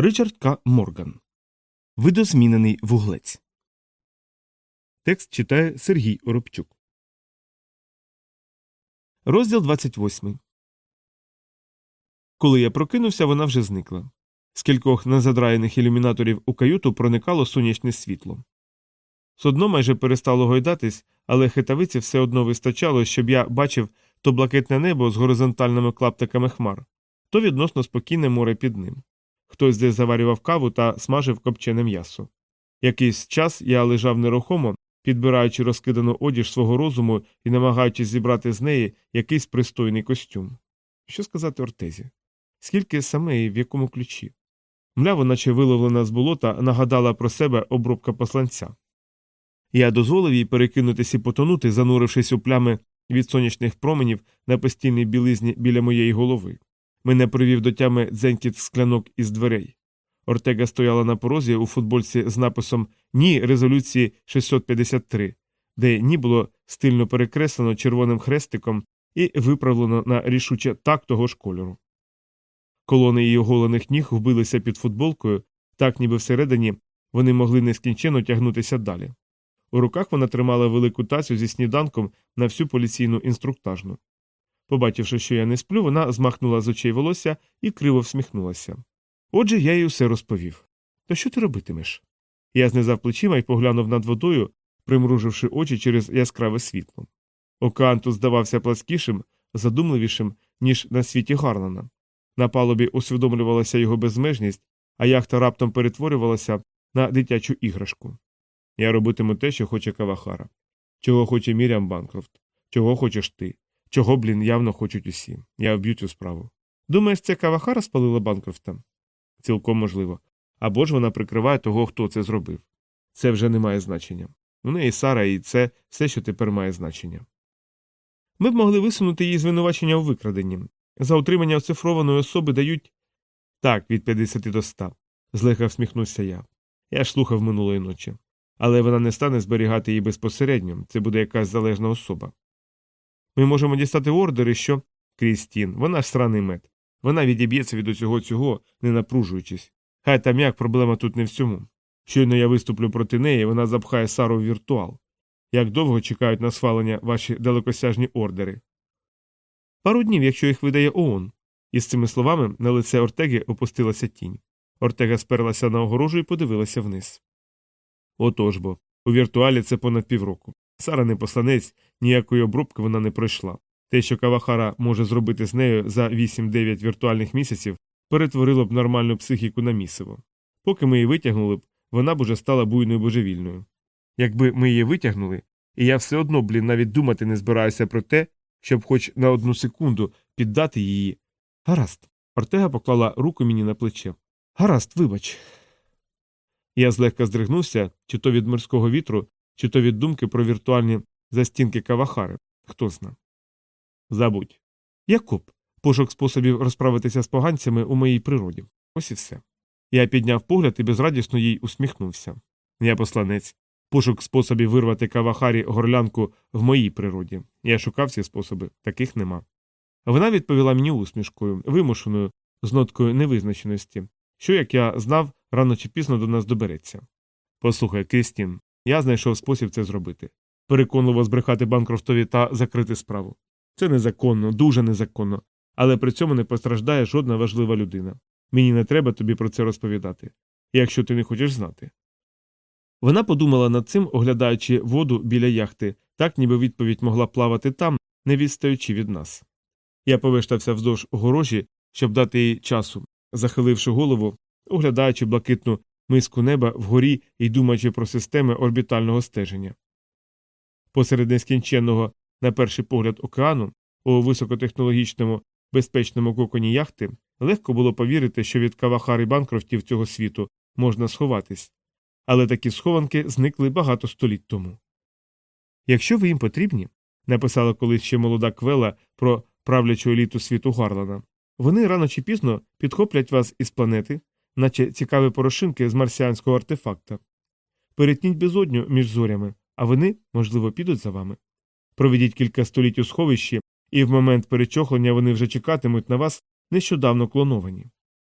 Ричард К. Морган. Видозмінений вуглець. Текст читає Сергій Оробчук. Розділ 28. Коли я прокинувся, вона вже зникла. З кількох незадраєних ілюмінаторів у каюту проникало сонячне світло. Судно майже перестало гойдатись, але хитавиці все одно вистачало, щоб я бачив то блакитне небо з горизонтальними клаптиками хмар, то відносно спокійне море під ним. Хтось десь заварював каву та смажив копчене м'ясо. Якийсь час я лежав нерухомо, підбираючи розкидану одіж свого розуму і намагаючись зібрати з неї якийсь пристойний костюм. Що сказати Ортезі? Скільки саме і в якому ключі? Мляво, наче виловлена з болота, нагадала про себе обробка посланця. Я дозволив їй перекинутися і потонути, занурившись у плями від сонячних променів на постійній білизні біля моєї голови. Мене привів до тями дзенькіт склянок із дверей. Ортега стояла на порозі у футбольці з написом Ні резолюції 653, де ні було стильно перекреслено червоним хрестиком і виправлено на рішуче так того ж кольору. Колони її оголених ніг вбилися під футболкою, так ніби всередині вони могли нескінченно тягнутися далі. У руках вона тримала велику тацю зі сніданком на всю поліційну інструктажну. Побачивши, що я не сплю, вона змахнула з очей волосся і криво всміхнулася. Отже, я їй усе розповів. То що ти робитимеш? Я знизав плечима і поглянув над водою, примруживши очі через яскраве світло. Океан тут здавався пласкішим, задумливішим, ніж на світі Гарлана. На палубі усвідомлювалася його безмежність, а яхта раптом перетворювалася на дитячу іграшку. Я робитиму те, що хоче Кавахара, чого хоче Мірям Банкрофт, чого хочеш ти, чого, блін, явно хочуть усі. Я вб'ю цю справу. Думаєш, це Кавахара спалила Банкрофта? Цілком можливо. Або ж вона прикриває того, хто це зробив. Це вже не має значення. У неї Сара, і це все, що тепер має значення. Ми б могли висунути її звинувачення у викраденні. За утримання оцифрованої особи дають так, від 50 до 100. злегка всміхнувся я. Я ж слухав минулої ночі. Але вона не стане зберігати її безпосередньо, це буде якась залежна особа. Ми можемо дістати ордери, що Крістін, вона ж сраний мед. Вона відіб'ється від усього цього, не напружуючись. Хай там як проблема тут не в цьому. Щойно я виступлю проти неї, вона запхає Сару в віртуал. Як довго чекають на схвалення ваші далекосяжні ордери? Пару днів, якщо їх видає ООН. Із цими словами на лице Ортеги опустилася тінь. Ортега сперлася на огорожу і подивилася вниз. Отож бо, у віртуалі це понад півроку. Сара не посланець, ніякої обробки вона не пройшла. Те, що Кавахара може зробити з нею за 8-9 віртуальних місяців, перетворило б нормальну психіку на місиво. Поки ми її витягнули б, вона б уже стала буйною божевільною. Якби ми її витягнули, і я все одно, блін, навіть думати не збираюся про те, щоб хоч на одну секунду піддати її. Гаразд. Ортега поклала руку мені на плече. Гаразд, вибач. Я злегка здригнувся, чи то від морського вітру, чи то від думки про віртуальні застінки Кавахари. Хто зна. Забудь. Якоб. Пошук способів розправитися з поганцями у моїй природі. Ось і все. Я підняв погляд і безрадісно їй усміхнувся. Я посланець. Пошук способів вирвати Кавахарі горлянку в моїй природі. Я шукав ці способи, таких нема. Вона відповіла мені усмішкою, вимушеною, з ноткою невизначеності, що, як я знав, рано чи пізно до нас добереться. Послухай, Крістін, я знайшов спосіб це зробити. Переконливо збрехати Банкрофтові та закрити справу. Це незаконно, дуже незаконно, але при цьому не постраждає жодна важлива людина. Мені не треба тобі про це розповідати, якщо ти не хочеш знати. Вона подумала над цим, оглядаючи воду біля яхти, так ніби відповідь могла плавати там, не відстаючи від нас. Я повештався вздовж огорожі, щоб дати їй часу, захиливши голову, оглядаючи блакитну миску неба вгорі і думаючи про системи орбітального стеження. Посеред нескінченного, на перший погляд, океану, у високотехнологічному безпечному коконі яхти, легко було повірити, що від кавахар і банкрофтів цього світу можна сховатись, але такі схованки зникли багато століть тому. Якщо ви їм потрібні, написала колись ще молода Квела про правлячу еліту світу Гарлана, вони рано чи пізно підхоплять вас із планети, наче цікаві порошинки з марсіанського артефакта. Перетніть безодню між зорями, а вони, можливо, підуть за вами. Проведіть кілька століть у сховищі, і в момент перечохлення вони вже чекатимуть на вас нещодавно клоновані.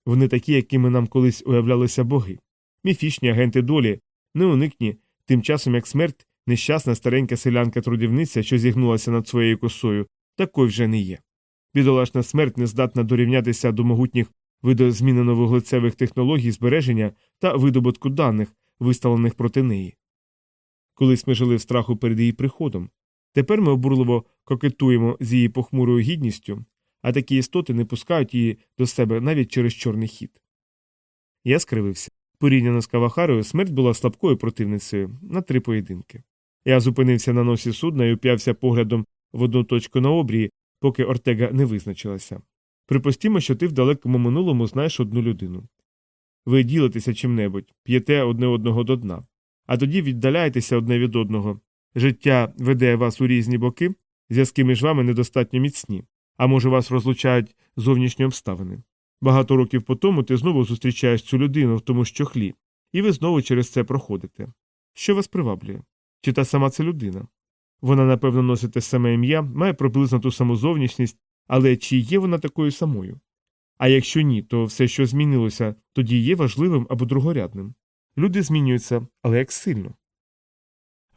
Вони такі, якими нам колись уявлялися боги. Міфічні агенти долі, неуникні, тим часом як смерть, нещасна старенька селянка трудівниця, що зігнулася над своєю косою, такою вже не є. Бідолашна смерть не здатна дорівнятися до могутніх видозмінено вуглецевих технологій збереження та видобутку даних, виставлених проти неї. Колись ми жили в страху перед її приходом. Тепер ми обурливо кокетуємо з її похмурою гідністю, а такі істоти не пускають її до себе навіть через чорний хід. Я скривився. Порівняно з Кавахарою, смерть була слабкою противницею на три поєдинки. Я зупинився на носі судна і уп'явся поглядом в одну точку на обрії, поки Ортега не визначилася. Припустімо, що ти в далекому минулому знаєш одну людину. Ви ділитеся чим-небудь, п'єте одне одного до дна, а тоді віддаляєтеся одне від одного. Життя веде вас у різні боки, зв'язки між вами недостатньо міцні, а може вас розлучають зовнішні обставини. Багато років по тому ти знову зустрічаєш цю людину в тому що хлі, і ви знову через це проходите. Що вас приваблює? Чи та сама це людина? Вона, напевно, носить те саме ім'я, має приблизно ту саму зовнішність, але чи є вона такою самою? А якщо ні, то все, що змінилося, тоді є важливим або другорядним. Люди змінюються, але як сильно.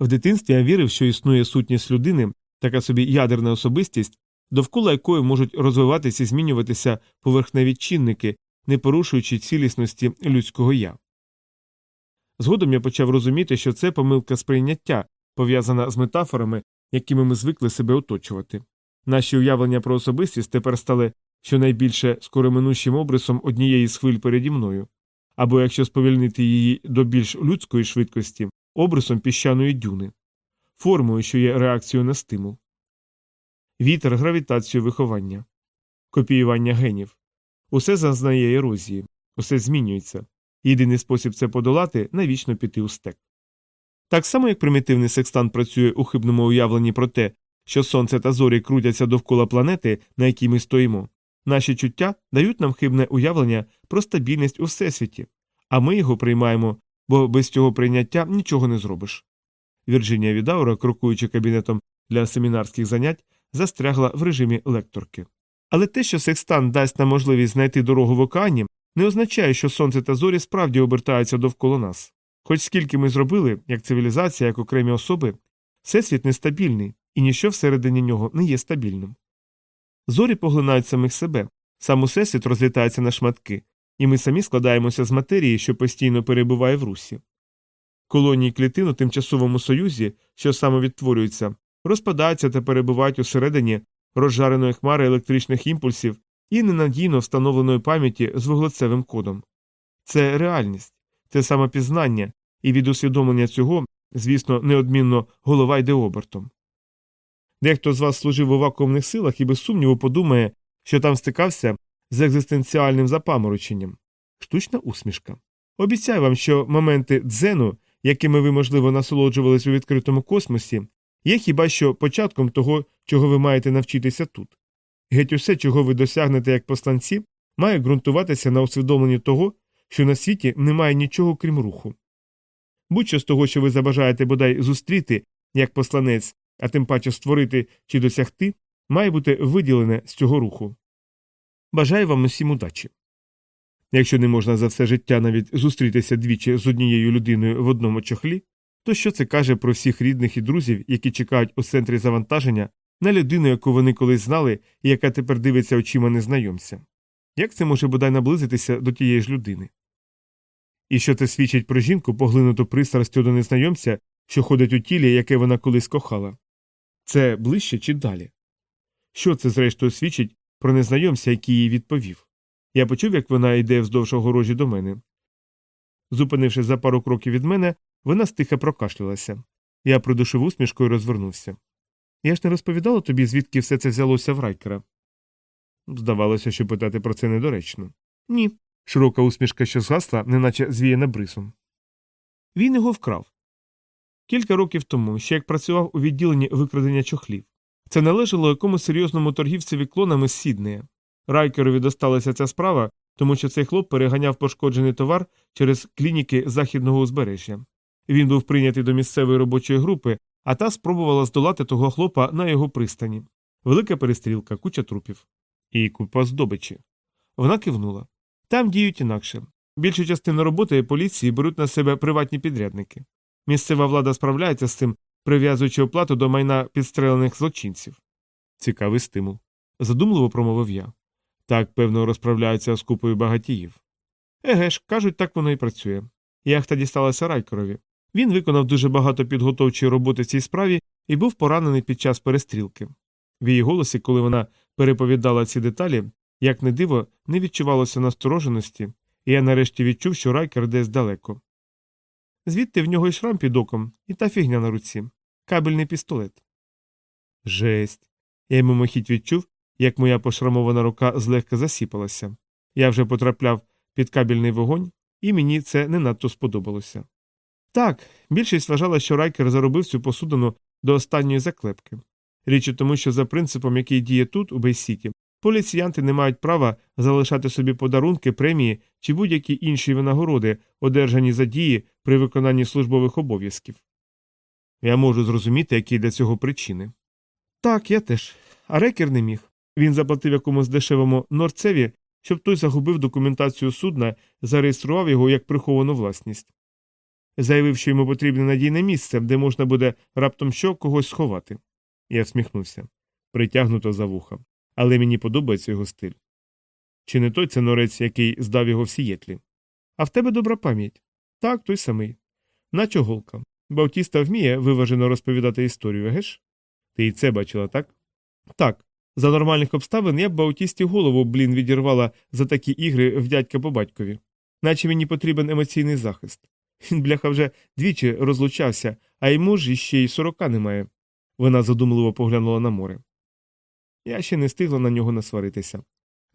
В дитинстві я вірив, що існує сутність людини, така собі ядерна особистість, довкола якої можуть розвиватися і змінюватися поверхневі чинники, не порушуючи цілісності людського я. Згодом я почав розуміти, що це помилка сприйняття, пов'язана з метафорами, якими ми звикли себе оточувати. Наші уявлення про особистість тепер стали щонайбільше скороминущим обрисом однієї з хвиль переді мною, або якщо сповільнити її до більш людської швидкості, обрисом піщаної дюни, формою, що є реакцією на стимул. Вітер, гравітацію виховання, копіювання генів. Усе зазнає ерозії, усе змінюється. Єдиний спосіб це подолати навічно піти у стек. Так само, як примітивний секстант працює у хибному уявленні про те, що сонце та зорі крутяться довкола планети, на якій ми стоїмо, наші чуття дають нам хибне уявлення про стабільність у всесвіті, а ми його приймаємо, бо без цього прийняття нічого не зробиш. Вірджинія Відаура, крокуючи кабінетом для семінарських занять, застрягла в режимі лекторки. Але те, що секстант дасть нам можливість знайти дорогу в океані, не означає, що сонце та зорі справді обертаються довкола нас. Хоч скільки ми зробили, як цивілізація, як окремі особи, всесвіт нестабільний, і ніщо всередині нього не є стабільним. Зорі поглинають самих себе, сам усесвіт розлітається на шматки, і ми самі складаємося з матерії, що постійно перебуває в русі. Колонії клітин у тимчасовому союзі, що самовідтворюються, розпадаються та перебувають усередині розжареної хмари електричних імпульсів і ненадійно встановленої пам'яті з вуглецевим кодом. Це реальність, це самопізнання, і від усвідомлення цього, звісно, неодмінно голова йде обертом. Дехто з вас служив у вакуумних силах і без сумніву подумає, що там стикався з екзистенціальним запамороченням. Штучна усмішка. Обіцяю вам, що моменти дзену, якими ви, можливо, насолоджувались у відкритому космосі, є хіба що початком того, чого ви маєте навчитися тут. Геть усе, чого ви досягнете як посланці, має ґрунтуватися на усвідомленні того, що на світі немає нічого крім руху. Будь-що з того, що ви забажаєте бодай зустріти як посланець, а тим паче створити чи досягти, має бути виділене з цього руху. Бажаю вам усім удачі. Якщо не можна за все життя навіть зустрітися двічі з однією людиною в одному чохлі, то що це каже про всіх рідних і друзів, які чекають у центрі завантаження на людину, яку вони колись знали і яка тепер дивиться очима незнайомця? Як це може бодай наблизитися до тієї ж людини? І що це свідчить про жінку, поглинуту пристрастю до незнайомця, що ходить у тілі, яке вона колись кохала? Це ближче чи далі? Що це, зрештою, свідчить про незнайомця, який їй відповів? Я почув, як вона йде вздовж огорожі до мене. Зупинившись за пару кроків від мене, вона стиха прокашлялася. Я придушив усмішку і розвернувся. Я ж не розповідала тобі, звідки все це взялося в райкера. Здавалося, що питати про це недоречно. Ні. Широка усмішка, що згасла, неначе звіяна брисом. Він його вкрав. Кілька років тому, ще як працював у відділенні викрадення чохлів. Це належало якомусь серйозному торгівцеві клонами з Сіднея. Райкерові досталася ця справа, тому що цей хлоп переганяв пошкоджений товар через клініки західного узбережжя. Він був прийнятий до місцевої робочої групи, а та спробувала здолати того хлопа на його пристані. Велика перестрілка, куча трупів. І купа здобичі. Вона кивнула. Там діють інакше. Більшу частину роботи поліції беруть на себе приватні підрядники. Місцева влада справляється з цим, прив'язуючи оплату до майна підстрелених злочинців. Цікавий стимул. Задумливо промовив я. Так, певно, розправляються з купою багатіїв. Еге ж, кажуть, так воно і працює. Яхта дісталася Райкерові. Він виконав дуже багато підготовчої роботи цій справі і був поранений під час перестрілки. В її голосі, коли вона переповідала ці деталі, як не диво, не відчувалося настороженості, і я нарешті відчув, що Райкер десь далеко. Звідти в нього й шрам під оком, і та фігня на руці кабельний пістолет. Жесть. Я мимохідь відчув, як моя пошрамована рука злегка засіпалася. Я вже потрапляв під кабельний вогонь, і мені це не надто сподобалося. Так, більшість вважала, що Райкер заробив цю посудину до останньої заклепки. Річ у тому, що за принципом, який діє тут, у Бейсіті, поліціянти не мають права залишати собі подарунки, премії чи будь-які інші винагороди, одержані за дії при виконанні службових обов'язків. Я можу зрозуміти, які для цього причини. Так, я теж. А рекер не міг. Він заплатив якомусь дешевому норцеві, щоб той загубив документацію судна, зареєстрував його як приховану власність. Заявив, що йому потрібне надійне місце, де можна буде раптом що когось сховати. Я всміхнувся. Притягнуто за вуха. Але мені подобається його стиль. Чи не той це норець, який здав його в сієтлі? А в тебе добра пам'ять. Так, той самий. Наче голка. Баутіста вміє виважено розповідати історію, геш? Ти і це бачила, так? Так. За нормальних обставин я б Баутісті голову, блін, відірвала за такі ігри в дядька по батькові. Наче мені потрібен емоційний захист. Він, бляха, вже двічі розлучався, а йому ж іще й сорока немає. Вона задумливо поглянула на море. Я ще не встигла на нього насваритися.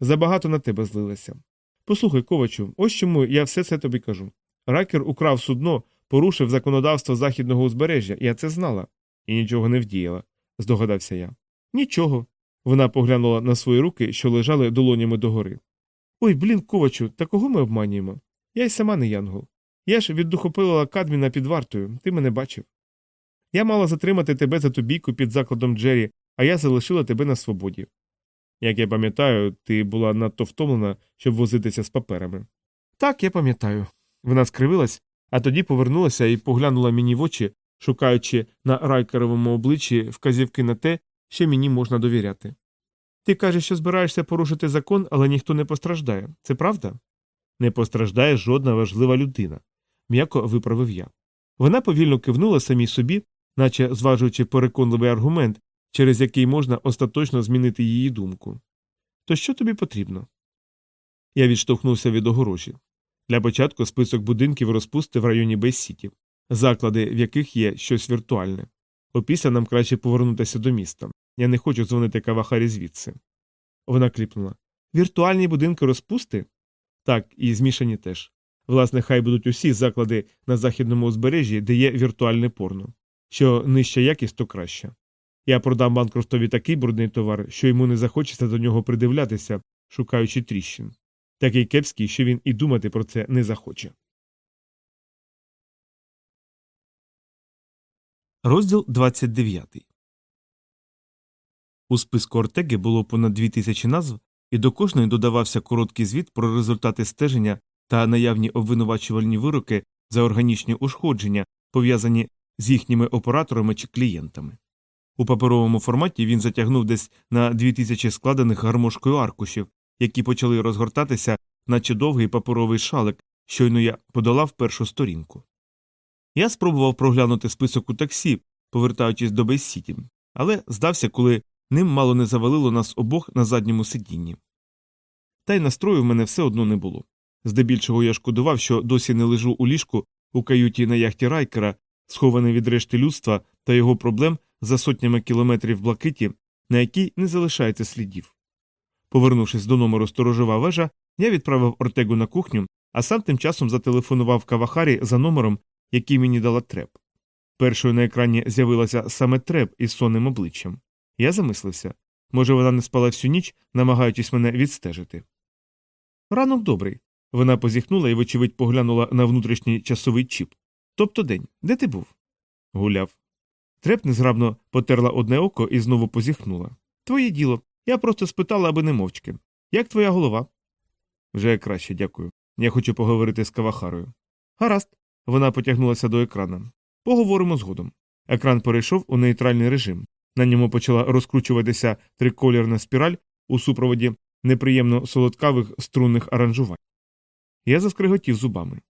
Забагато на тебе злилася. Послухай, ковачу, ось чому я все це тобі кажу. Ракер украв судно, порушив законодавство західного узбережжя, я це знала, і нічого не вдіяла, здогадався я. Нічого. Вона поглянула на свої руки, що лежали долонями догори. Ой, блін, ковачу, та кого ми обманюємо? Я й сама не янгол. Я ж віддухопилила Кадміна під вартою, ти мене бачив. Я мала затримати тебе за тобійку під закладом Джері, а я залишила тебе на свободі. Як я пам'ятаю, ти була надто втомлена, щоб возитися з паперами. Так, я пам'ятаю. Вона скривилась, а тоді повернулася і поглянула мені в очі, шукаючи на райкеровому обличчі вказівки на те, що мені можна довіряти. Ти кажеш, що збираєшся порушити закон, але ніхто не постраждає. Це правда? Не постраждає жодна важлива людина, м'яко виправив я. Вона повільно кивнула самій собі, наче зважуючи переконливий аргумент, через який можна остаточно змінити її думку. То що тобі потрібно? Я відштовхнувся від огорожі. Для початку список будинків розпусти в районі Бейсіті, заклади, в яких є щось віртуальне. Опісля нам краще повернутися до міста. Я не хочу дзвонити кавахарі звідси. Вона кліпнула. Віртуальні будинки розпусти? Так, і змішані теж. Власне, хай будуть усі заклади на західному узбережжі, де є віртуальне порно. Що нижча якість, то краще. Я продам Банкрофтові такий брудний товар, що йому не захочеться до нього придивлятися, шукаючи тріщин. Такий кепський, що він і думати про це не захоче. Розділ 29 У списку Ортеги було понад дві тисячі назв, і до кожної додавався короткий звіт про результати стеження та наявні обвинувачувальні вироки за органічні ушкодження, пов'язані з їхніми операторами чи клієнтами. У паперовому форматі він затягнув десь на дві тисячі складених гармошкою аркушів, які почали розгортатися, наче довгий паперовий шалик, щойно я подолав першу сторінку. Я спробував проглянути список у таксі, повертаючись до Бейсіті, але здався, коли ним мало не завалило нас обох на задньому сидінні. Та й настрою в мене все одно не було. Здебільшого я шкодував, що досі не лежу у ліжку у каюті на яхті Райкера, схований від решти людства та його проблем за сотнями кілометрів блакиті, на якій не залишається слідів. Повернувшись до номеру сторожова вежа, я відправив Ортегу на кухню, а сам тим часом зателефонував Кавахарі за номером, який мені дала треп. Першою на екрані з'явилася саме треп із сонним обличчям. Я замислився може, вона не спала всю ніч, намагаючись мене відстежити. Ранок добрий. Вона позіхнула і, вочевидь, поглянула на внутрішній часовий чіп. Тобто день, де ти був? Гуляв. Треп незграбно потерла одне око і знову позіхнула. Твоє діло. Я просто спитала, аби не мовчки. Як твоя голова? Вже краще, дякую. Я хочу поговорити з Кавахарою. Гаразд. Вона потягнулася до екрана. Поговоримо згодом. Екран перейшов у нейтральний режим. На ньому почала розкручуватися триколірна спіраль у супроводі неприємно солодкавих струнних аранжувань. Я заскриготів зубами.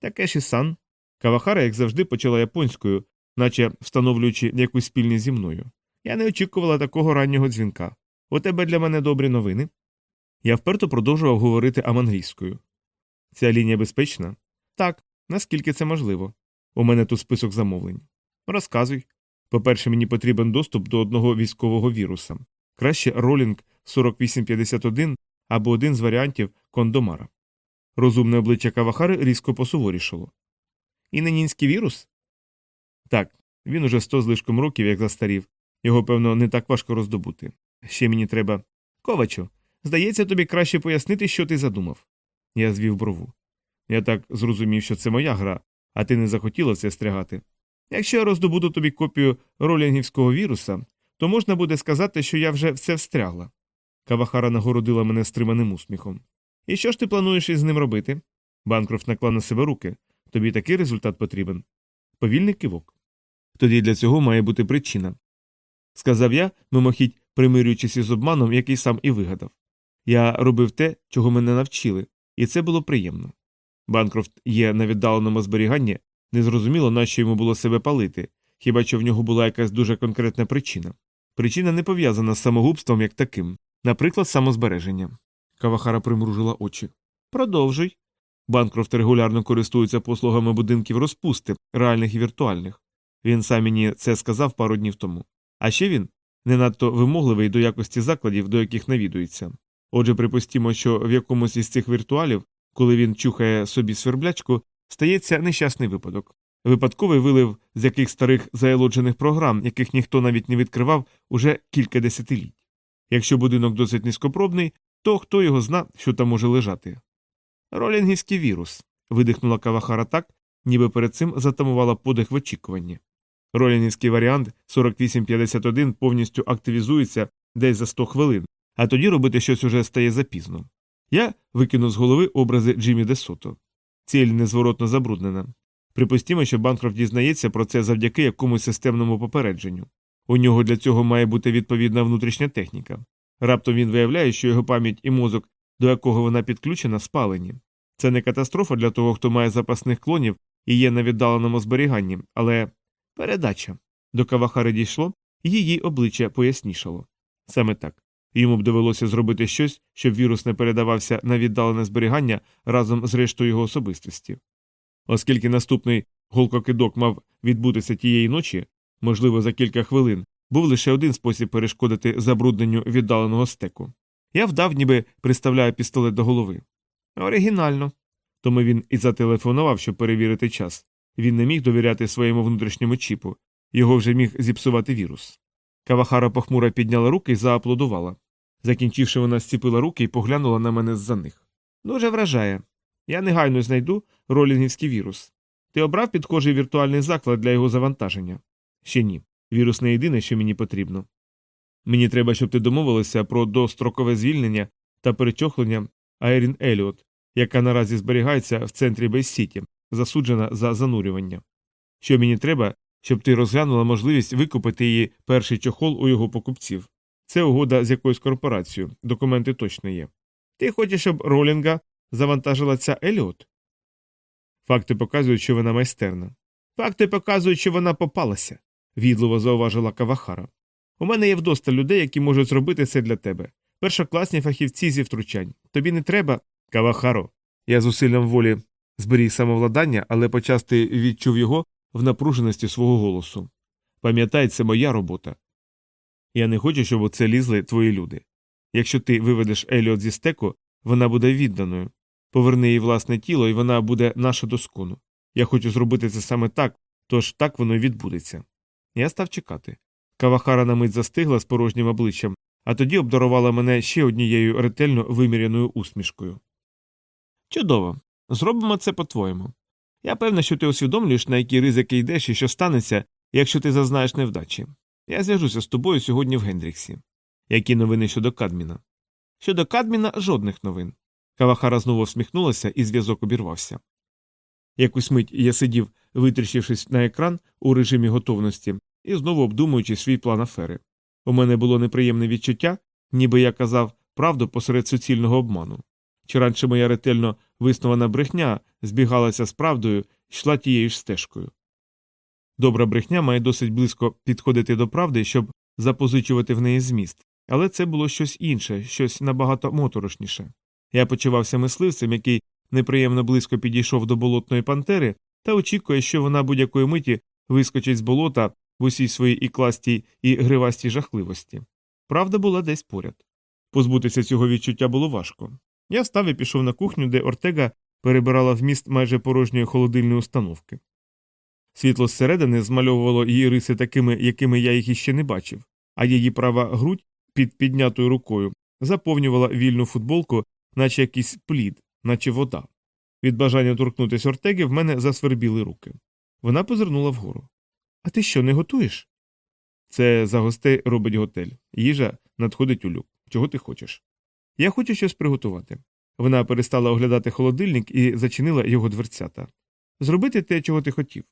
Такеші сан. Кавахара, як завжди, почала японською, наче встановлюючи якусь спільність зі мною. Я не очікувала такого раннього дзвінка. У тебе для мене добрі новини. Я вперто продовжував говорити аманглійською. Ця лінія безпечна? Так, наскільки це можливо. У мене тут список замовлень. Розказуй. По-перше, мені потрібен доступ до одного військового віруса. Краще ролінг 4851 або один з варіантів кондомара. Розумне обличчя Кавахари різко посуворішало. Іненінський вірус? Так, він уже сто з лишком років, як застарів. Його, певно, не так важко роздобути. Ще мені треба. Ковачу, здається, тобі краще пояснити, що ти задумав. Я звів брову. Я так зрозумів, що це моя гра, а ти не захотіла це стрягати. Якщо я роздобуду тобі копію ролінгівського віруса, то можна буде сказати, що я вже все встрягла. Кавахара нагородила мене стриманим усміхом. І що ж ти плануєш із ним робити? Банкрофт наклав на себе руки. Тобі такий результат потрібен. Повільний кивок. Тоді для цього має бути причина. Сказав я, мимохідь примирюючись із обманом, який сам і вигадав. Я робив те, чого мене навчили, і це було приємно. Банкрофт є на віддаленому зберіганні, незрозуміло, нащо йому було себе палити, хіба що в нього була якась дуже конкретна причина. Причина не пов'язана з самогубством як таким, наприклад, самозбереженням. Кавахара примружила очі. Продовжуй. Банкрофт регулярно користується послугами будинків розпусти, реальних і віртуальних. Він сам мені це сказав пару днів тому. А ще він не надто вимогливий до якості закладів, до яких навідується. Отже, припустімо, що в якомусь із цих віртуалів, коли він чухає собі сверблячку, стається нещасний випадок. Випадковий вилив з яких старих заелоджених програм, яких ніхто навіть не відкривав уже кілька десятиліть. Якщо будинок досить низькопробний, то хто його зна, що там може лежати. Ролінгівський вірус. видихнула Кавахара так, ніби перед цим затамувала подих в очікуванні. Ролінгівський варіант 4851 повністю активізується десь за 100 хвилин, а тоді робити щось уже стає запізно. Я викинув з голови образи Джиммі Десото. Ціль незворотно забруднена. Припустімо, що Банкрофт дізнається про це завдяки якомусь системному попередженню. У нього для цього має бути відповідна внутрішня техніка. Раптом він виявляє, що його пам'ять і мозок, до якого вона підключена, спалені. Це не катастрофа для того, хто має запасних клонів і є на віддаленому зберіганні, але передача. До Кавахари дійшло, її обличчя пояснішало. Саме так. Йому б довелося зробити щось, щоб вірус не передавався на віддалене зберігання разом з рештою його особистості. Оскільки наступний голкокидок мав відбутися тієї ночі, можливо, за кілька хвилин, був лише один спосіб перешкодити забрудненню віддаленого стеку. Я вдав, ніби приставляю пістолет до голови. Оригінально. Тому він і зателефонував, щоб перевірити час. Він не міг довіряти своєму внутрішньому чіпу, його вже міг зіпсувати вірус. Кавахара похмуро підняла руки і зааплодувала. Закінчивши, вона зціпила руки і поглянула на мене з-за них. Дуже вражає. Я негайно знайду ролінгівський вірус. Ти обрав підхожий віртуальний заклад для його завантаження? Ще ні. Вірус не єдине, що мені потрібно. Мені треба, щоб ти домовилася про дострокове звільнення та перечохлення Айрін Еліот, яка наразі зберігається в центрі Бей-Сіті, засуджена за занурювання. Ще мені треба, щоб ти розглянула можливість викупити її перший чохол у його покупців. Це угода з якоюсь корпорацією, документи точно є. Ти хочеш, щоб Ролінга завантажила ця Еліот? Факти показують, що вона майстерна. Факти показують, що вона попалася, відливо зауважила Кавахара. У мене є вдоста людей, які можуть зробити це для тебе. Першокласні фахівці зі втручань. Тобі не треба. Кавахаро. Я з усиллям волі зберіг самовладання, але почасти відчув його в напруженості свого голосу. Пам'ятай, це моя робота. Я не хочу, щоб у це лізли твої люди. Якщо ти виведеш Еліот зі стеку, вона буде відданою. Поверни їй власне тіло, і вона буде наша доскону. Я хочу зробити це саме так, тож так воно й відбудеться. Я став чекати. Кавахара на мить застигла з порожнім обличчям, а тоді обдарувала мене ще однією ретельно виміряною усмішкою. Чудово. Зробимо це по-твоєму. Я певна, що ти усвідомлюєш, на які ризики йдеш і що станеться, якщо ти зазнаєш невдачі. Я зв'яжуся з тобою сьогодні в Гендріксі. Які новини щодо Кадміна? Щодо Кадміна жодних новин. Кавахара знову всміхнулася, і зв'язок обірвався. Якусь мить я сидів, витріщившись на екран у режимі готовності, і знову обдумуючи свій план афери. У мене було неприємне відчуття, ніби я казав правду посеред суцільного обману. Чи раніше моя ретельно виснована брехня збігалася з правдою йшла тією ж стежкою. Добра брехня має досить близько підходити до правди, щоб запозичувати в неї зміст, але це було щось інше, щось набагато моторошніше. Я почувався мисливцем, який неприємно близько підійшов до болотної пантери та очікує, що вона будь-якої миті вискочить з болота в усій своїй ікластій і гривастій жахливості. Правда була десь поряд. Позбутися цього відчуття було важко. Я встав і пішов на кухню, де Ортега перебирала вміст майже порожньої холодильної установки. Світло зсередини змальовувало її риси такими, якими я їх іще не бачив, а її права грудь під піднятою рукою заповнювала вільну футболку, наче якийсь плід, наче вода. Від бажання торкнутися Ортеги в мене засвербіли руки. Вона позирнула вгору. А ти що, не готуєш? Це за гостей робить готель. Їжа надходить у люк. Чого ти хочеш? Я хочу щось приготувати. Вона перестала оглядати холодильник і зачинила його дверцята. Зробити те, чого ти хотів.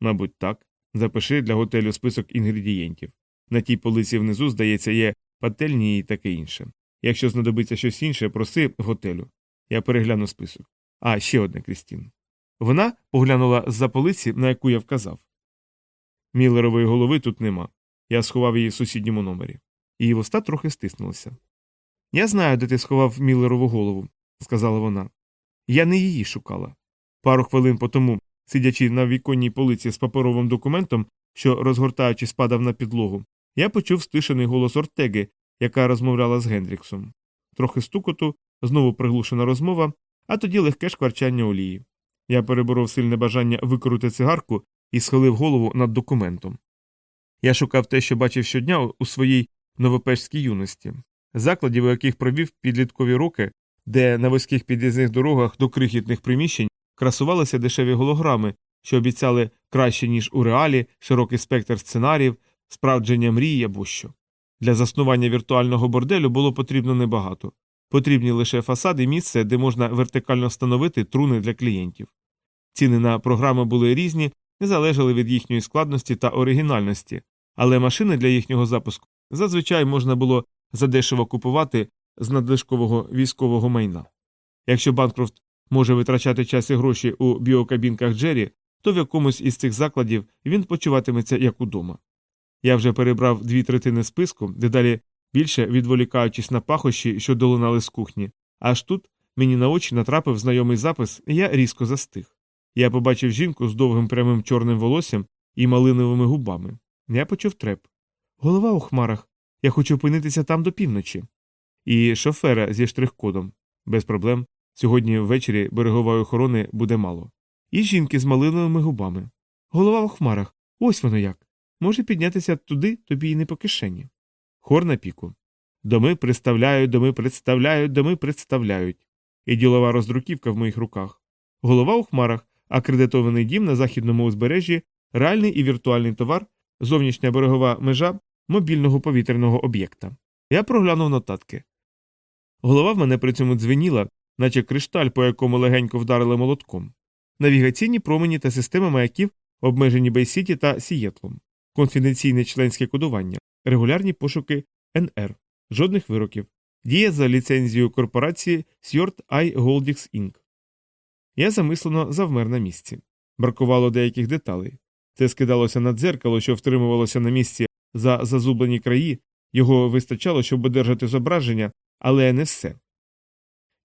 Мабуть, так. Запиши для готелю список інгредієнтів. На тій полиці внизу, здається, є пательні і таке інше. Якщо знадобиться щось інше, проси в готелю. Я перегляну список. А, ще одне, Крістін. Вона поглянула з-за полиці, на яку я вказав. Міллерової голови тут нема. Я сховав її в сусідньому номері. Її вуста трохи стиснулися. Я знаю, де ти сховав Міллерову голову, сказала вона. Я не її шукала. Пару хвилин по тому, сидячи на віконній полиці з паперовим документом, що, розгортаючи, спадав на підлогу, я почув стишений голос Ортеги, яка розмовляла з Гендріксом. Трохи стукоту, знову приглушена розмова, а тоді легке шкварчання олії. Я переборов сильне бажання викорути цигарку і схилив голову над документом. Я шукав те, що бачив щодня у своїй новопешській юності, закладів, у яких провів підліткові роки, де на вузьких під'їзних дорогах до крихітних приміщень красувалися дешеві голограми, що обіцяли краще, ніж у реалі, широкий спектр сценаріїв, справдження мрії або що. Для заснування віртуального борделю було потрібно небагато. Потрібні лише фасади і місце, де можна вертикально встановити труни для клієнтів. Ціни на програми були різні, не залежали від їхньої складності та оригінальності, але машини для їхнього запуску зазвичай можна було задешево купувати з надлишкового військового майна. Якщо Банкрофт може витрачати час і гроші у біокабінках Джері, то в якомусь із цих закладів він почуватиметься як удома. Я вже перебрав дві третини списку, дедалі більше відволікаючись на пахощі, що долунали з кухні, аж тут мені на очі натрапив знайомий запис, і я різко застиг. Я побачив жінку з довгим прямим чорним волоссям і малиновими губами. Я почув треп. Голова у хмарах. Я хочу опинитися там до півночі. І шофера зі штрих-кодом. Без проблем. Сьогодні ввечері берегової охорони буде мало. І жінки з малиновими губами. Голова у хмарах. Ось воно як. Може піднятися туди, тобі і не по кишені. Хор на піку. Доми представляють, доми представляють, доми представляють. І ділова роздруківка в моїх руках. Голова у хмарах, акредитований дім на західному узбережжі, реальний і віртуальний товар, зовнішня берегова межа мобільного повітряного об'єкта. Я проглянув нотатки. Голова в мене при цьому дзвеніла, наче кришталь, по якому легенько вдарили молотком. Навігаційні промені та системи маяків обмежені Бейсіті та Сієтлом, конфіденційне членське кодування, регулярні пошуки НР, жодних вироків, дія за ліцензією корпорації Сьорт I Holdings Inc. Я замислено завмер на місці. Бракувало деяких деталей. Це скидалося на дзеркало, що втримувалося на місці за зазублені краї, його вистачало, щоб одержати зображення, але не все.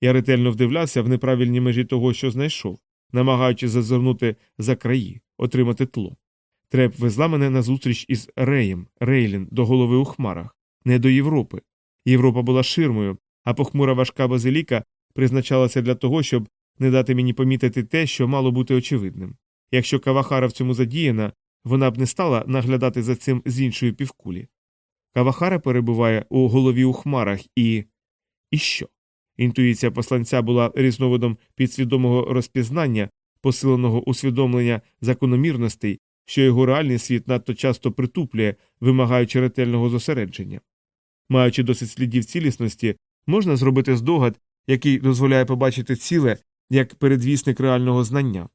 Я ретельно вдивлявся в неправильні межі того, що знайшов, намагаючись зазирнути за краї, отримати тло. Треп везла мене на зустріч із Реєм, Рейлін, до голови у хмарах, не до Європи. Європа була ширмою, а похмура важка базиліка призначалася для того, щоб не дати мені помітити те, що мало бути очевидним. Якщо Кавахара в цьому задіяна, вона б не стала наглядати за цим з іншої півкулі. Кавахара перебуває у голові у хмарах і. І що? Інтуїція посланця була різновидом підсвідомого розпізнання, посиленого усвідомлення закономірностей, що його реальний світ надто часто притуплює, вимагаючи ретельного зосередження. Маючи досить слідів цілісності, можна зробити здогад, який дозволяє побачити ціле як передвісник реального знання.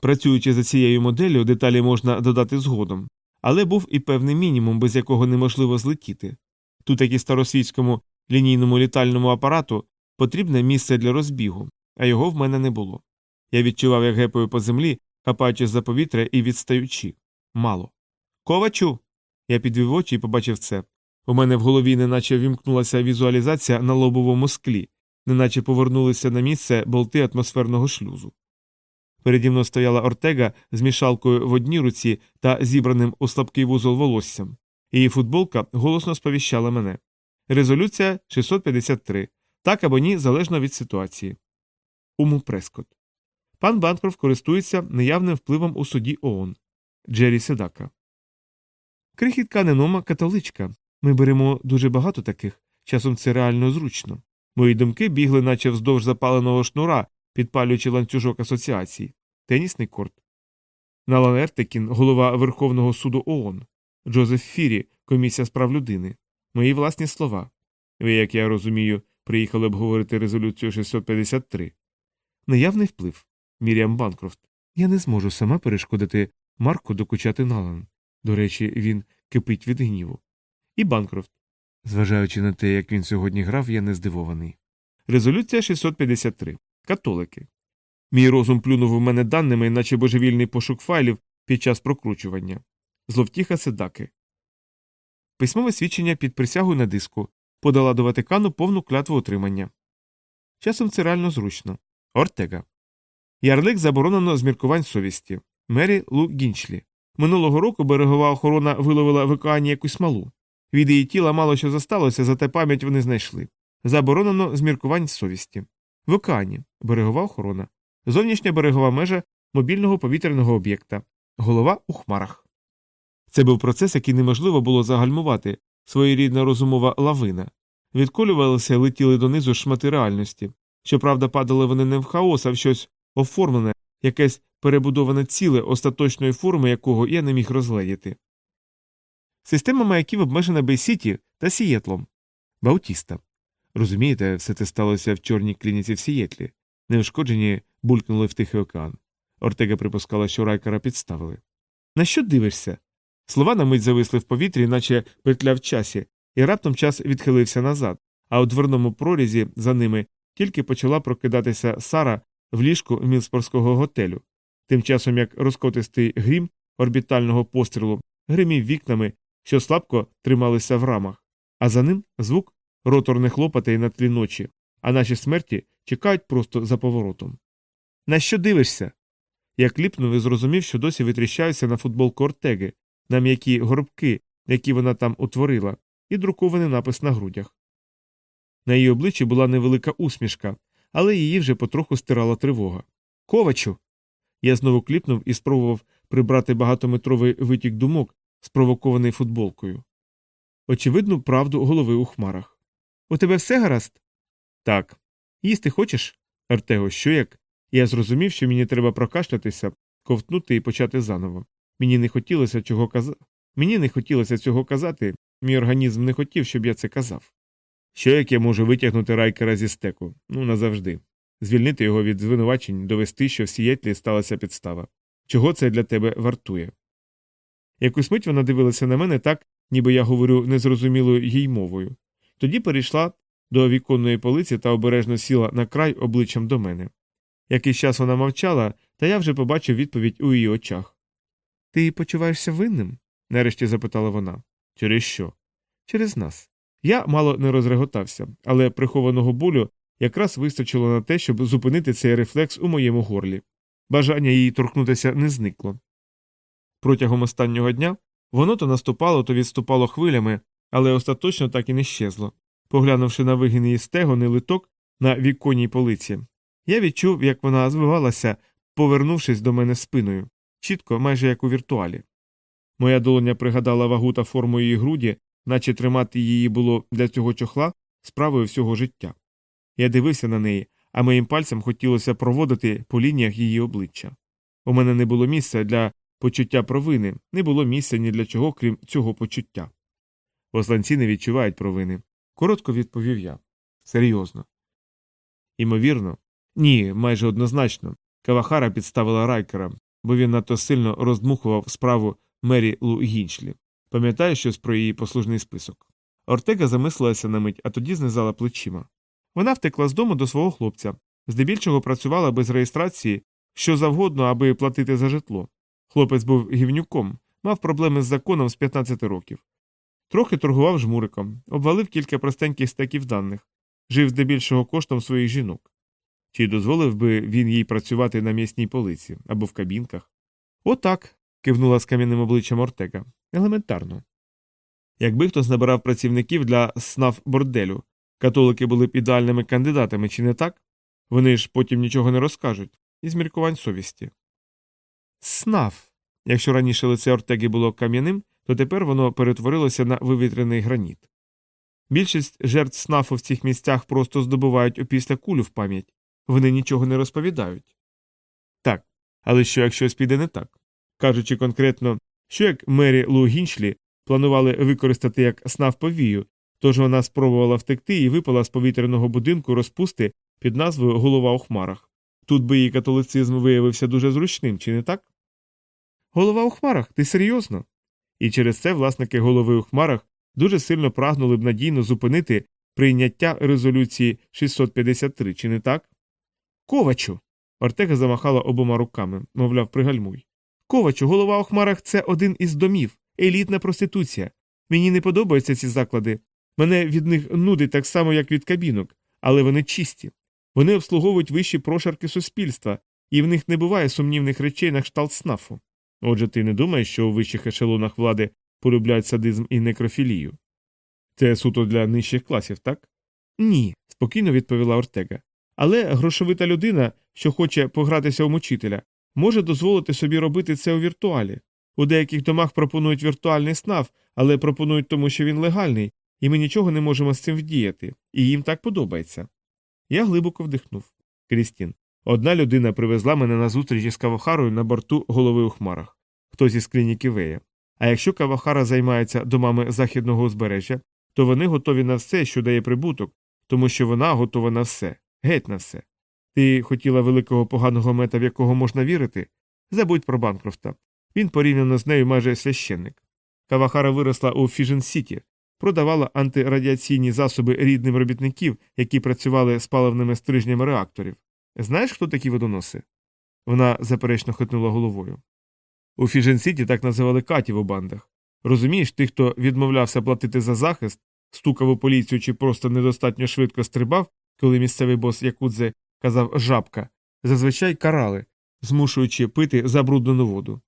Працюючи за цією моделлю, деталі можна додати згодом, але був і певний мінімум, без якого неможливо злетіти. Тут, як і старосвітському лінійному літальному апарату, потрібне місце для розбігу, а його в мене не було. Я відчував, як гепою по землі, хапаючи за повітря і відстаючи. Мало. Ковачу. Я підвів очі і побачив це. У мене в голові неначе вімкнулася візуалізація на лобовому склі, неначе повернулися на місце болти атмосферного шлюзу. Переді мною стояла Ортега з мішалкою в одній руці та зібраним у слабкий вузол волоссям. Її футболка голосно сповіщала мене. Резолюція 653. Так або ні, залежно від ситуації. Уму Прескот. Пан Банкроф користується неявним впливом у суді ООН. Джері Седака. Крихітка Ненома католичка. Ми беремо дуже багато таких. Часом це реально зручно. Мої думки бігли, наче вздовж запаленого шнура, підпалюючи ланцюжок асоціації. Тенісний корт. Налан Ертекін, голова Верховного суду ООН. Джозеф Фірі, комісія з прав людини. Мої власні слова. Ви, як я розумію, приїхали обговорити резолюцію 653. Неявний вплив. Міріам Банкрофт. Я не зможу сама перешкодити Марку докучати Налан. До речі, він кипить від гніву. І Банкрофт. Зважаючи на те, як він сьогодні грав, я не здивований. Резолюція 653. Католики. Мій розум плюнув у мене даними, наче божевільний пошук файлів під час прокручування. Зловтіха Седаки. Письмове свідчення під присягою на диску подала до Ватикану повну клятву отримання. Часом це реально зручно. Ортега. Ярлик заборонено з міркувань совісті. Мері Лу Гінчлі. Минулого року берегова охорона виловила в океані якусь малу. Від її тіла мало що зосталося, зате пам'ять вони знайшли. Заборонено з міркувань совісті. В океані. Берегова охорона. Зовнішня берегова межа мобільного повітряного об'єкта. Голова у хмарах. Це був процес, який неможливо було загальмувати, своєрідна розумова лавина. Відколювалися, летіли донизу шмати реальності. Щоправда, падали вони не в хаос, а в щось оформлене, якесь перебудоване ціле остаточної форми, якого я не міг розгледіти. Система маяків обмежена Бейсіті та Сієтлом. Баутіста. Розумієте, все це сталося в чорній клініці в Сієтлі. Неушкоджені булькнули в Тихий океан. Ортега припускала, що райкера підставили. На що дивишся? Слова на мить зависли в повітрі, наче петля в часі, і раптом час відхилився назад, а у дверному прорізі за ними тільки почала прокидатися Сара в ліжку мілспорського готелю. Тим часом як розкотистий грім орбітального пострілу гримів вікнами, що слабко трималися в рамах, а за ним звук роторних лопатей на тлі ночі, а наші смерті чекають просто за поворотом. На що дивишся? Я кліпнув і зрозумів, що досі витріщаюся на футболку Ортеги, на м'які горбки, які вона там утворила, і друкований напис на грудях. На її обличчі була невелика усмішка, але її вже потроху стирала тривога. Ковачу. Я знову кліпнув і спробував прибрати багатометровий витік думок, спровокований футболкою. Очевидну правду голови у хмарах. У тебе все гаразд? Так. Їсти хочеш? Артего, що як? Я зрозумів, що мені треба прокашлятися, ковтнути і почати заново. Мені не хотілося чого казати. Мені не хотілося цього казати, мій організм не хотів, щоб я це казав. Що як я можу витягнути райкера зі стеку? Ну, назавжди. Звільнити його від звинувачень, довести, що в Сієтлі сталася підстава. Чого це для тебе вартує? Якусь мить вона дивилася на мене так, ніби я говорю незрозумілою їй мовою. Тоді перейшла до віконної полиці та обережно сіла на край обличчям до мене. Якийсь час вона мовчала, та я вже побачив відповідь у її очах. Ти почуваєшся винним? нарешті запитала вона. Через що? Через нас. Я мало не розреготався, але прихованого болю якраз вистачило на те, щоб зупинити цей рефлекс у моєму горлі. Бажання її торкнутися не зникло. Протягом останнього дня воно то наступало, то відступало хвилями, але остаточно так і не щезло. Поглянувши на вигін її стегон і литок на віконній полиці, я відчув, як вона звивалася, повернувшись до мене спиною, чітко, майже як у віртуалі. Моя долоня пригадала вагу та форму її груді, наче тримати її було для цього чохла справою всього життя. Я дивився на неї, а моїм пальцем хотілося проводити по лініях її обличчя. У мене не було місця для почуття провини, не було місця ні для чого, крім цього почуття. Посланці не відчувають провини. Коротко відповів я. Серйозно. Імовірно. Ні, майже однозначно. Кавахара підставила райкера, бо він надто сильно роздмухував справу Мері Лу Гінчлі. Пам'ятаю щось про її послужний список. Ортега замислилася на мить, а тоді знизала плечима. Вона втекла з дому до свого хлопця, здебільшого працювала без реєстрації, що завгодно, аби платити за житло. Хлопець був гівнюком, мав проблеми з законом з 15 років. Трохи торгував жмуриком, обвалив кілька простеньких стеків даних, жив здебільшого коштом своїх жінок. Чи дозволив би він їй працювати на м'ясній полиці або в кабінках? Отак. кивнула з кам'яним обличчям Ортега. Елементарно. Якби хтось набирав працівників для снав борделю, католики були б ідеальними кандидатами, чи не так? Вони ж потім нічого не розкажуть, із міркувань совісті. Снав. Якщо раніше лице Ортеги було кам'яним, то тепер воно перетворилося на вивітрений граніт. Більшість жертв снафу в цих місцях просто здобувають опісля кулю в пам'ять, вони нічого не розповідають. Так, але що як щось піде не так? Кажучи конкретно, що як Мері Лу Гінчлі планували використати як снаф повію, тож вона спробувала втекти і випала з повітряного будинку розпусти під назвою Голова у хмарах. Тут би її католицизм виявився дуже зручним, чи не так? Голова у хмарах, ти серйозно? І через це власники голови у хмарах дуже сильно прагнули б надійно зупинити прийняття резолюції 653, чи не так? Ковачу. Ортега замахала обома руками, мовляв, пригальмуй. Ковачу, голова у хмарах це один із домів, елітна проституція. Мені не подобаються ці заклади. Мене від них нудить так само, як від кабінок, але вони чисті. Вони обслуговують вищі прошарки суспільства, і в них не буває сумнівних речей на кшталт снафу. Отже, ти не думаєш, що у вищих ешелонах влади полюбляють садизм і некрофілію? Це суто для нижчих класів, так? Ні, спокійно відповіла Ортега. Але грошовита людина, що хоче погратися у мучителя, може дозволити собі робити це у віртуалі. У деяких домах пропонують віртуальний снав, але пропонують тому, що він легальний, і ми нічого не можемо з цим вдіяти, і їм так подобається. Я глибоко вдихнув. Крістін. Одна людина привезла мене на зустріч із Кавахарою на борту голови у хмарах, хтось із клініки Вея. А якщо Кавахара займається домами західного узбережжя, то вони готові на все, що дає прибуток, тому що вона готова на все, геть на все. Ти хотіла великого поганого мета, в якого можна вірити? Забудь про Банкрофта. Він порівняно з нею майже священник. Кавахара виросла у Фіжен Сіті, продавала антирадіаційні засоби рідним робітників, які працювали з паливними стрижнями реакторів. Знаєш, хто такі водоноси? Вона заперечно хитнула головою. У Фіжен Сіті так називали катів у бандах. Розумієш, тих, хто відмовлявся платити за захист, стукав у поліцію чи просто недостатньо швидко стрибав, коли місцевий бос якудзи казав жабка, зазвичай карали, змушуючи пити забруднену воду.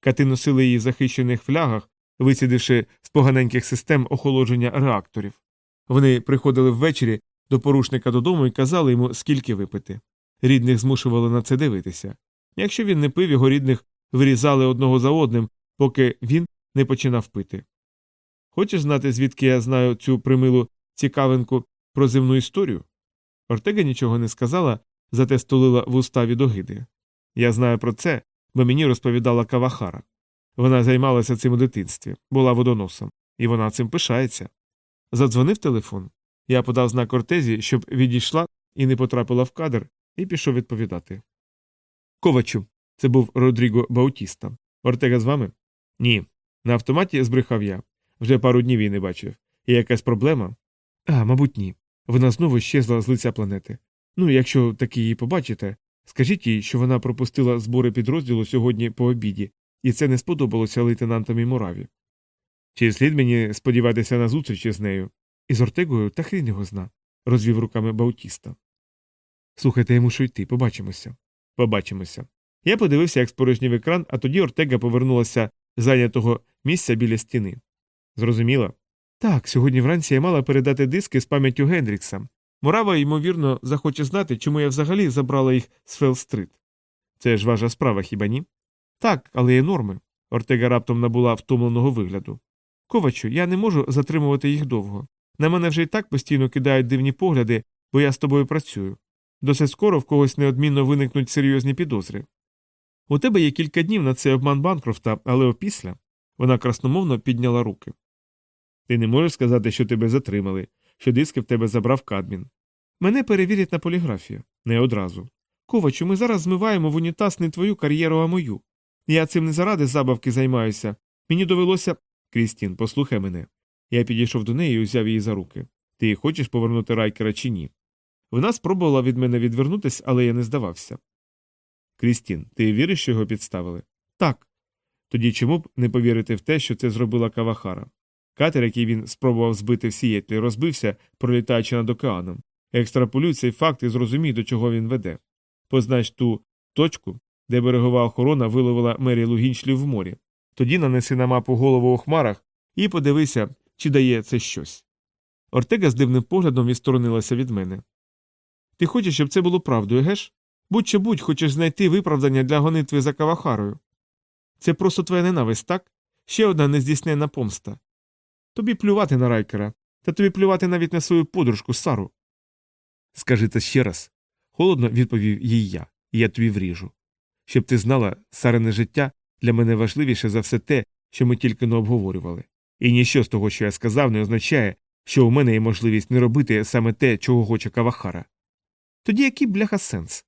Кати носили її в захищених флягах, висідивши з поганеньких систем охолодження реакторів. Вони приходили ввечері до порушника додому і казали йому, скільки випити. Рідних змушували на це дивитися. Якщо він не пив, його рідних вирізали одного за одним, поки він не починав пити. Хочеш знати, звідки я знаю цю примилу цікавинку про земну історію? Ортега нічого не сказала, зате столила в уста від огиди. Я знаю про це, бо мені розповідала Кавахара. Вона займалася цим у дитинстві, була водоносом, і вона цим пишається. Задзвонив телефон. Я подав знак Ортезі, щоб відійшла і не потрапила в кадр, і пішов відповідати. Ковачу, це був Родріго Баутіста. Ортега з вами? Ні. На автоматі збрехав я. Вже пару днів її не бачив. Є якась проблема? А, мабуть, ні. Вона знову щезла з лиця планети. Ну, якщо таки її побачите, скажіть їй, що вона пропустила збори підрозділу сьогодні по обіді, і це не сподобалося лейтенантам Мураві. Чи слід мені сподіватися на зустрічі з нею? Із Ортегою та хрін його зна, розвів руками Баутіста. Слухайте, я мушу йти, побачимося. Побачимося. Я подивився, як спорожнів екран, а тоді Ортега повернулася з зайнятого місця біля стіни. Зрозуміла? Так, сьогодні вранці я мала передати диски з пам'яттю Гендрікса. Морава, ймовірно, захоче знати, чому я взагалі забрала їх з Фелл-стрит. Це ж ваша справа, хіба ні? Так, але є норми. Ортега раптом набула втомленого вигляду. Ковачу, я не можу затримувати їх довго. На мене вже й так постійно кидають дивні погляди, бо я з тобою працюю. Досить скоро в когось неодмінно виникнуть серйозні підозри. У тебе є кілька днів на цей обман Банкрофта, але опісля вона красномовно підняла руки. Ти не можеш сказати, що тебе затримали, що диски в тебе забрав Кадмін. Мене перевірять на поліграфію. Не одразу. Ковачу, ми зараз змиваємо в унітаз не твою кар'єру, а мою. Я цим не заради забавки займаюся. Мені довелося. Крістін, послухай мене. Я підійшов до неї і узяв її за руки. Ти хочеш повернути райкера чи ні? Вона спробувала від мене відвернутися, але я не здавався. Крістін, ти віриш, що його підставили? Так. Тоді чому б не повірити в те, що це зробила Кавахара? Катер, який він спробував збити в Сієтлі, розбився, пролітаючи над океаном. Екстраполюй цей факт і зрозумій, до чого він веде. Познач ту точку, де берегова охорона виловила Мері Лугінчлів в морі. Тоді нанеси на мапу голову у хмарах і подивися, чи дає це щось. Ортега з дивним поглядом відсторонилася від мене. Ти хочеш, щоб це було правдою, геш? Будь що будь хочеш знайти виправдання для гонитви за Кавахарою. Це просто твоя ненависть, так? Ще одна нездійсненна помста. Тобі плювати на райкера, та тобі плювати навіть на свою подружку Сару. Скажи це ще раз. Холодно відповів їй я, і я тобі вріжу. Щоб ти знала, Сарине життя для мене важливіше за все те, що ми тільки не обговорювали. І ніщо з того, що я сказав, не означає, що у мене є можливість не робити саме те, чого хоче Кавахара. Тоді який бляха сенс?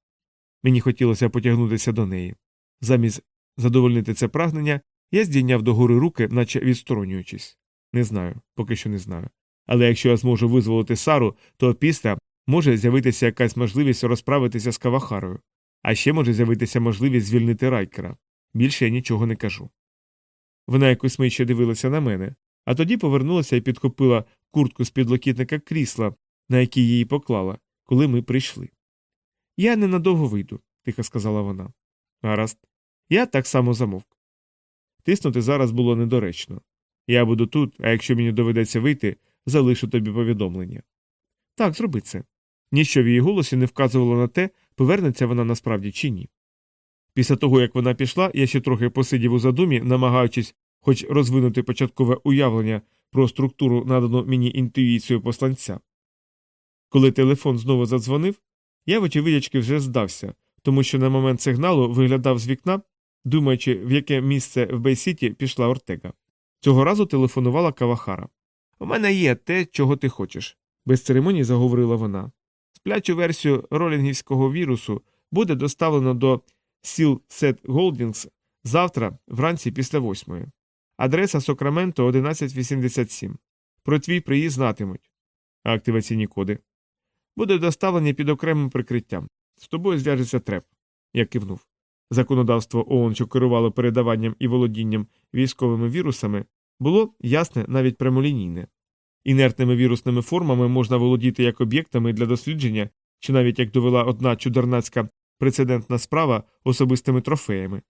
Мені хотілося потягнутися до неї. Замість задовольнити це прагнення, я здійняв догори руки, наче відсторонюючись. Не знаю, поки що не знаю. Але якщо я зможу визволити Сару, то після може з'явитися якась можливість розправитися з Кавахарою, а ще може з'явитися можливість звільнити райкера. Більше я нічого не кажу. Вона якусь мить ще дивилася на мене, а тоді повернулася і підхопила куртку з підлокітника крісла, на який її поклала, коли ми прийшли. Я ненадовго вийду, тихо сказала вона. Гаразд. Я так само замовк. Тиснути зараз було недоречно. Я буду тут, а якщо мені доведеться вийти, залишу тобі повідомлення. Так, зроби це. Ніщо в її голосі не вказувало на те, повернеться вона насправді чи ні. Після того, як вона пішла, я ще трохи посидів у задумі, намагаючись хоч розвинути початкове уявлення про структуру, надану мені інтуїцією посланця. Коли телефон знову задзвонив, я, вочевидячки, вже здався, тому що на момент сигналу виглядав з вікна, думаючи, в яке місце в Бейсіті пішла Ортега. Цього разу телефонувала Кавахара. У мене є те, чого ти хочеш, без церемонії заговорила вона. Сплячу версію ролінгівського вірусу буде доставлено до Сіл Сет Голдінгс завтра, вранці після восьмої. Адреса Сакраменто 1187. Про твій приїзд знатимуть. Активаційні коди. Буде доставлено під окремим прикриттям. З тобою зв'яжеться треп. Я кивнув. Законодавство ООН, що керувало передаванням і володінням військовими вірусами, було ясне, навіть прямолінійне. Інертними вірусними формами можна володіти як об'єктами для дослідження, чи навіть як довела одна чудернацька прецедентна справа особистими трофеями.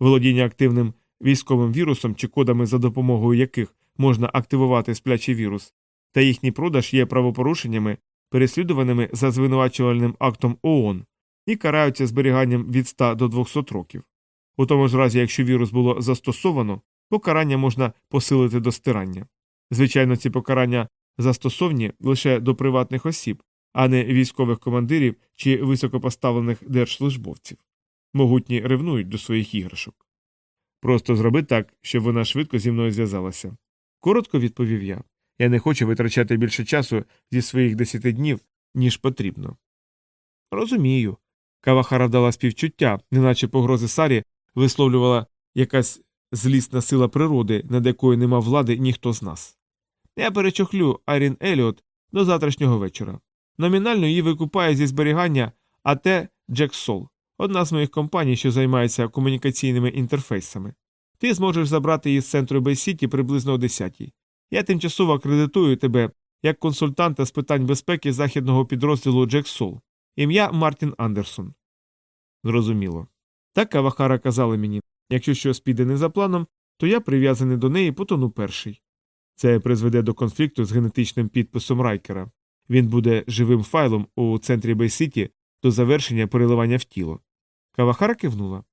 Володіння активним військовим вірусом чи кодами, за допомогою яких можна активувати сплячий вірус, та їхній продаж є правопорушеннями, переслідуваними за звинувачувальним актом ООН і караються зберіганням від 100 до 200 років. У тому ж разі, якщо вірус було застосовано, покарання можна посилити до стирання. Звичайно, ці покарання застосовні лише до приватних осіб, а не військових командирів чи високопоставлених держслужбовців. Могутні ревнують до своїх іграшок. Просто зроби так, щоб вона швидко зі мною зв'язалася. Коротко відповів я. Я не хочу витрачати більше часу зі своїх десяти днів, ніж потрібно. Розумію. Кавахара дала співчуття, неначе погрози Сарі висловлювала якась злісна сила природи, над якою нема влади ніхто з нас. Я перечохлю Айрін Еліот до завтрашнього вечора. Номінально її викупає зі зберігання АТ Джек Сол, одна з моїх компаній, що займається комунікаційними інтерфейсами. Ти зможеш забрати її з центру Бейсіті приблизно о 10 Я тимчасово акредитую тебе як консультанта з питань безпеки західного підрозділу Джек Сол. Ім'я Мартін Андерсон. Зрозуміло. Так Кавахара казала мені якщо щось піде не за планом, то я прив'язаний до неї потону перший. Це призведе до конфлікту з генетичним підписом Райкера. Він буде живим файлом у центрі Бейсіті до завершення переливання в тіло. Кавахара кивнула.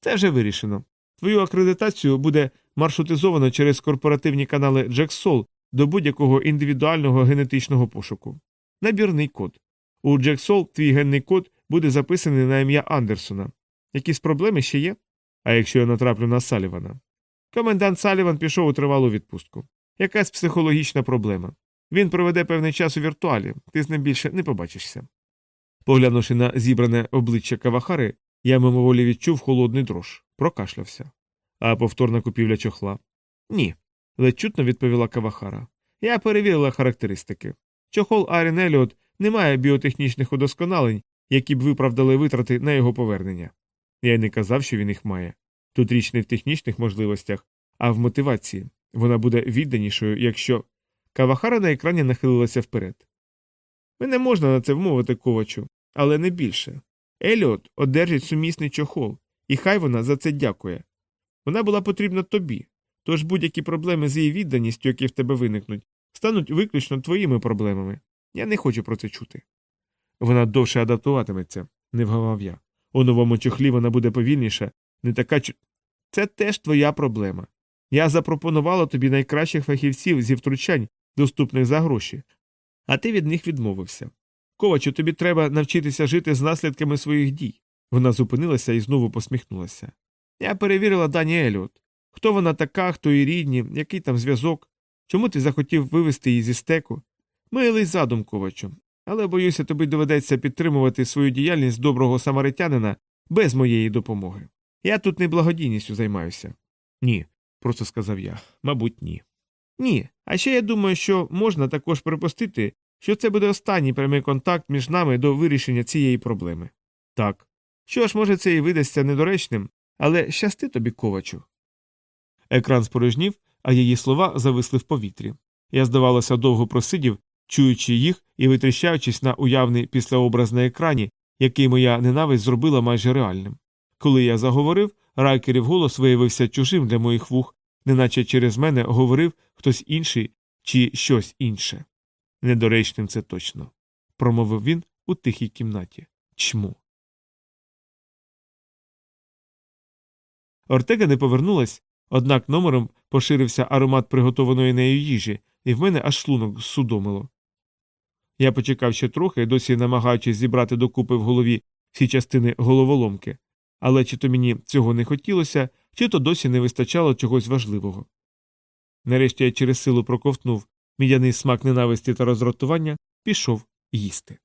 Це вже вирішено. Твою акредитацію буде маршрутизовано через корпоративні канали JackSol до будь-якого індивідуального генетичного пошуку. Набірний код. У JackSol твій генний код буде записаний на ім'я Андерсона. Якісь проблеми ще є? А якщо я натраплю на Салівана? Комендант Саліван пішов у тривалу відпустку. Якась психологічна проблема. Він проведе певний час у віртуалі, ти з ним більше не побачишся. Поглянувши на зібране обличчя Кавахари, я мимоволі відчув холодний дрож, прокашлявся. А повторна купівля чохла? Ні. ледь чутно відповіла Кавахара. Я перевірила характеристики. Чохол Арін Еліот не має біотехнічних удосконалень, які б виправдали витрати на його повернення. Я й не казав, що він їх має. Тут річ не в технічних можливостях, а в мотивації. Вона буде відданішою, якщо. Кавахара на екрані нахилилася вперед. Мене можна на це вмовити ковачу, але не більше. Еліот одержить сумісний чохол, і хай вона за це дякує. Вона була потрібна тобі, тож будь-які проблеми з її відданістю, які в тебе виникнуть, стануть виключно твоїми проблемами. Я не хочу про це чути. Вона довше адаптуватиметься, не вгавав я. У новому чохлі вона буде повільніша, не така чу. Це теж твоя проблема. Я запропонувала тобі найкращих фахівців зі втручань, доступних за гроші, а ти від них відмовився. Ковачу, тобі треба навчитися жити з наслідками своїх дій. Вона зупинилася і знову посміхнулася. Я перевірила Дані Еліот. Хто вона така, хто її рідні, який там зв'язок, чому ти захотів вивести її зі стеку? Милий задум, ковачу, але боюся, тобі доведеться підтримувати свою діяльність доброго самаритянина без моєї допомоги. Я тут не благодійністю займаюся. Ні, просто сказав я. Мабуть, ні. Ні. А ще я думаю, що можна також припустити, що це буде останній прямий контакт між нами до вирішення цієї проблеми. Так. Що ж, може, це і видасться недоречним, але щасти тобі, ковачу. Екран спорожнів, а її слова зависли в повітрі. Я, здавалося, довго просидів, чуючи їх і витріщаючись на уявний післяобраз на екрані, який моя ненависть зробила майже реальним. Коли я заговорив, райкерів голос виявився чужим для моїх вух, неначе через мене говорив хтось інший чи щось інше. Недоречним це точно, промовив він у тихій кімнаті. Чму. Ортега не повернулась, однак номером поширився аромат приготованої нею їжі, і в мене аж шлунок судомило. Я почекав ще трохи, досі намагаючись зібрати докупи в голові всі частини головоломки, але чи то мені цього не хотілося, чи то досі не вистачало чогось важливого. Нарешті я через силу проковтнув мідяний смак ненависті та роздратування, пішов їсти.